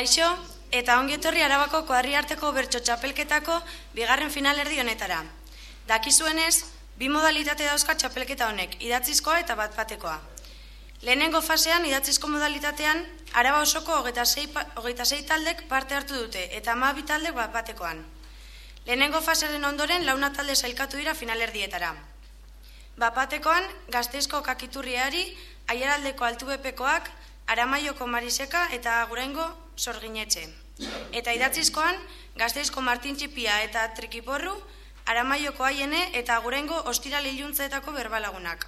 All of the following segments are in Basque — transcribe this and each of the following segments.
Kaixo, eta ongi etorri arabako kuadri arteko bertso txapelketako bigarren finalerdi honetara. Dakizuenez, bi modalitate dauzka txapelketa honek, idatzizkoa eta bat batekoa. Lehenengo fasean, idatzizko modalitatean, araba osoko hogeita sei, hogeita sei taldek parte hartu dute, eta ama bi taldek bat batekoan. Lehenengo fasearen ondoren, launa talde zailkatu dira finalerdietara. Bapatekoan, gazteizko kakiturriari, aieraldeko altubepekoak, aramaioko mariseka eta aguraingo sorginetxe. Eta idatzizkoan, gazteizko martin txipia eta trikiporru, aramaioko aiene eta aguraingo ostira liluntzeetako berbalagunak.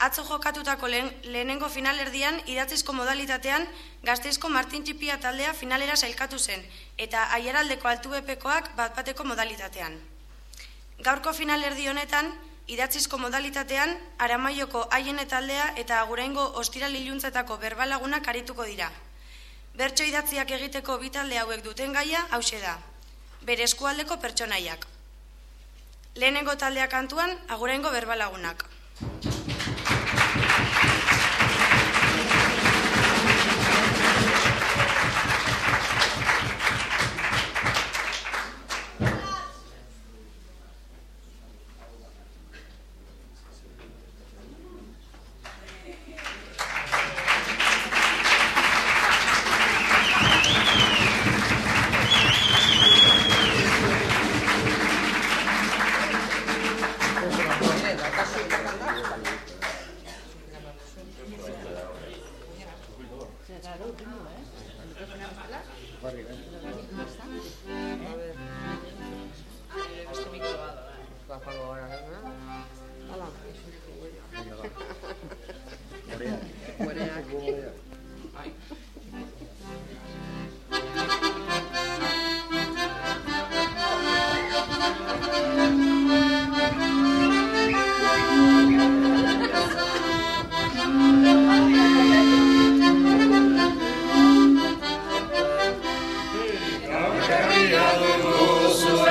Atzo jokatutako lehenengo finalerdian, idatzizko modalitatean, gazteizko martin txipia taldea finalera zailkatu zen, eta aieraldeko altubepekoak bat bateko modalitatean. Gaurko finalerdi honetan, idatzizko modalitatean, aramaioko haien taldea eta aguraingo ostira liluntzetako berbalagunak arituko dira. Bertso idatziak egiteko bitalde hauek duten gaia hause da. Bere eskualdeko pertsonaiak. Lehenengo taldeak kantuan, aguraingo berbalagunak. Yeah.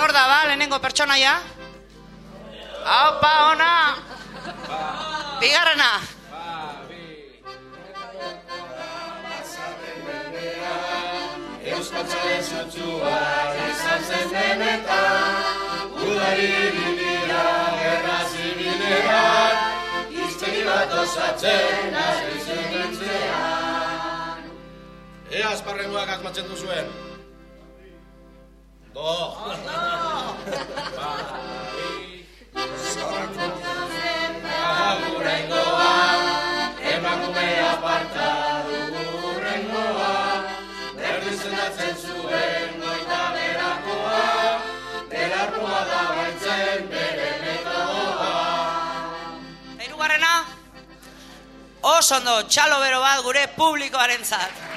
Nor da ba, lehenengo pertsonaia? Aupa, ona! Bigarrena! Euskatzaren zutzua izan zen denetan, udari bibia, gerra zibilean, iztegi bat osatzen hasi zenitzean. Ea azparrengoak asmatzen duzuen. Do. Agurrengoa, emakume aparta dugu rengoa, berdin zendatzen zuen goita berakoa, belarkoa da baitzen bere metodoa. Hirugarrena? Oso ondo, txalo bero bat gure publikoaren zat.